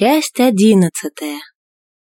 Часть одиннадцатая.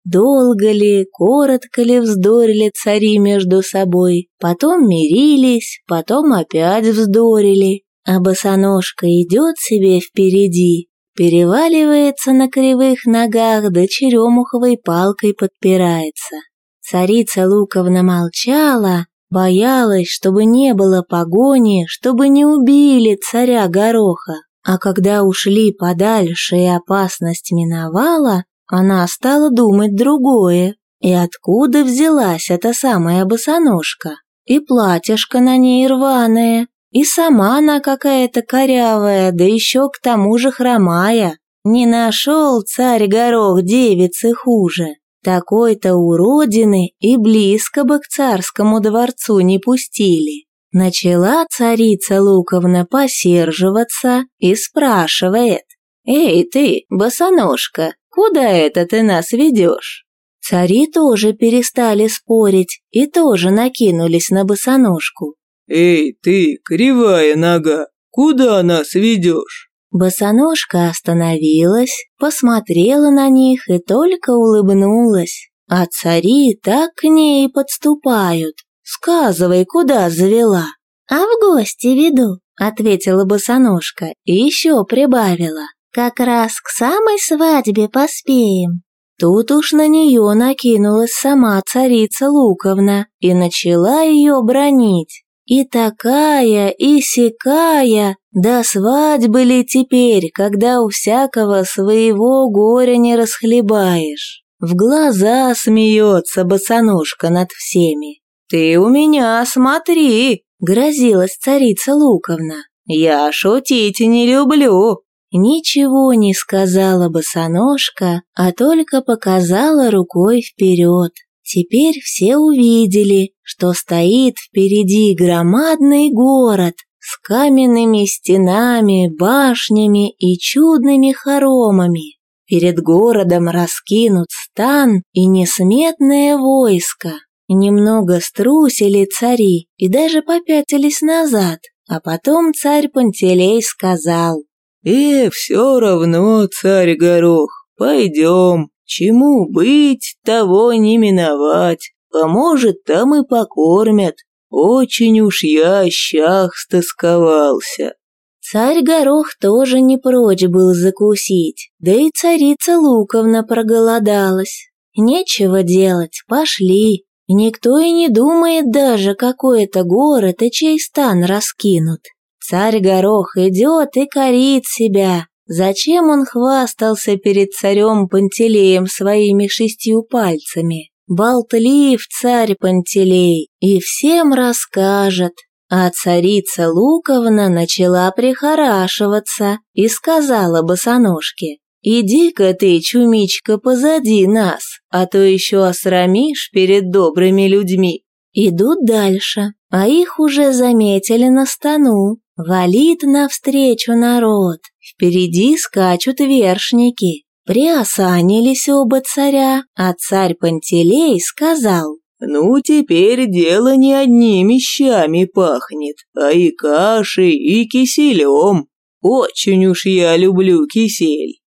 Долго ли, коротко ли вздорили цари между собой, потом мирились, потом опять вздорили, а босоножка идет себе впереди, переваливается на кривых ногах, да черемуховой палкой подпирается. Царица Луковна молчала, боялась, чтобы не было погони, чтобы не убили царя Гороха. А когда ушли подальше и опасность миновала, она стала думать другое. И откуда взялась эта самая босоножка? И платьишко на ней рваное, и сама она какая-то корявая, да еще к тому же хромая. Не нашел царь горох девицы хуже. Такой-то уродины и близко бы к царскому дворцу не пустили. Начала царица Луковна посерживаться и спрашивает. «Эй ты, босоножка, куда это ты нас ведешь?» Цари тоже перестали спорить и тоже накинулись на босоножку. «Эй ты, кривая нога, куда нас ведешь?» Босоножка остановилась, посмотрела на них и только улыбнулась. А цари так к ней подступают, Сказывай, куда завела?» «А в гости веду», — ответила босоножка и еще прибавила. «Как раз к самой свадьбе поспеем». Тут уж на нее накинулась сама царица Луковна и начала ее бронить. И такая, и сякая, до свадьбы ли теперь, когда у всякого своего горя не расхлебаешь. В глаза смеется босоножка над всеми. «Ты у меня смотри!» — грозилась царица Луковна. «Я шутить не люблю!» Ничего не сказала босоножка, а только показала рукой вперед. Теперь все увидели, что стоит впереди громадный город с каменными стенами, башнями и чудными хоромами. Перед городом раскинут стан и несметное войско. Немного струсили цари и даже попятились назад, а потом царь Пантелей сказал. «Э, все равно, царь Горох, пойдем, чему быть, того не миновать, поможет, там и покормят, очень уж я щах стосковался». Царь Горох тоже не прочь был закусить, да и царица Луковна проголодалась. Нечего делать, пошли, Никто и не думает даже, какой это город и чей стан раскинут. Царь Горох идет и корит себя. Зачем он хвастался перед царем Пантелеем своими шестью пальцами? Болтлив царь Пантелей и всем расскажет. А царица Луковна начала прихорашиваться и сказала босоножке, «Иди-ка ты, чумичка, позади нас, а то еще осрамишь перед добрыми людьми». Идут дальше, а их уже заметили на стану. Валит навстречу народ, впереди скачут вершники. Приосанились оба царя, а царь Пантелей сказал, «Ну, теперь дело не одними щами пахнет, а и кашей, и киселем. Очень уж я люблю кисель».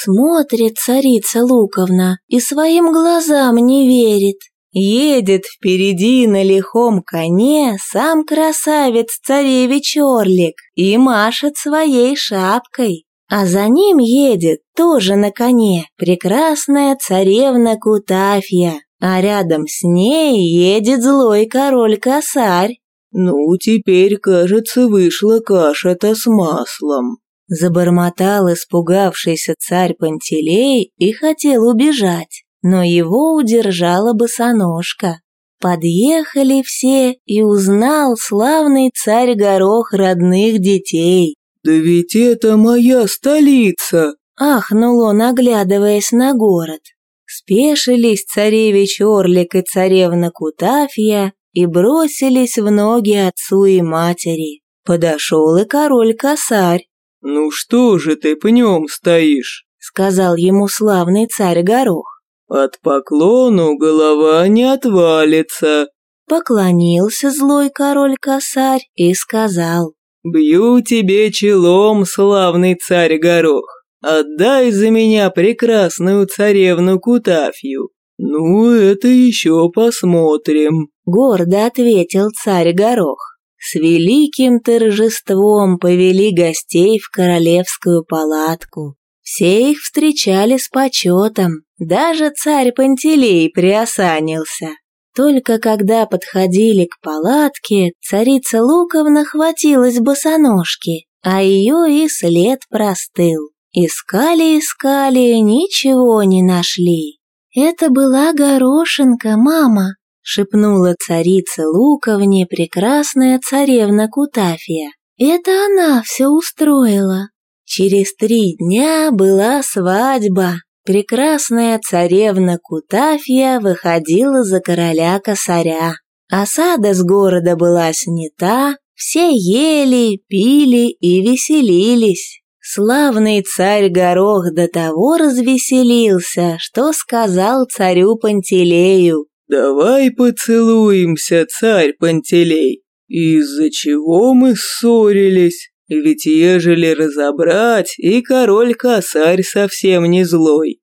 Смотрит царица Луковна и своим глазам не верит. Едет впереди на лихом коне сам красавец-царевич Орлик и машет своей шапкой. А за ним едет, тоже на коне, прекрасная царевна Кутафья, а рядом с ней едет злой король-косарь. «Ну, теперь, кажется, вышла каша-то с маслом», Забормотал испугавшийся царь Пантелей и хотел убежать, но его удержала босоножка. Подъехали все, и узнал славный царь Горох родных детей. «Да ведь это моя столица!» Ахнул он, оглядываясь на город. Спешились царевич Орлик и царевна Кутафья и бросились в ноги отцу и матери. Подошел и король-косарь. «Ну что же ты пнем стоишь?» — сказал ему славный царь Горох. «От поклону голова не отвалится». Поклонился злой король-косарь и сказал. «Бью тебе челом, славный царь Горох. Отдай за меня прекрасную царевну Кутафью. Ну, это еще посмотрим», — гордо ответил царь Горох. С великим торжеством повели гостей в королевскую палатку. Все их встречали с почетом, даже царь Пантелей приосанился. Только когда подходили к палатке, царица Луковна хватилась босоножки, а ее и след простыл. Искали-искали, ничего не нашли. «Это была горошинка, мама», — шепнула царица Луковне прекрасная царевна Кутафия. «Это она все устроила». Через три дня была свадьба. Прекрасная царевна Кутафия выходила за короля косаря. Осада с города была снята, все ели, пили и веселились. Славный царь Горох до того развеселился, что сказал царю Пантелею. «Давай поцелуемся, царь Пантелей. Из-за чего мы ссорились?» Ведь ежели разобрать, и король-косарь совсем не злой.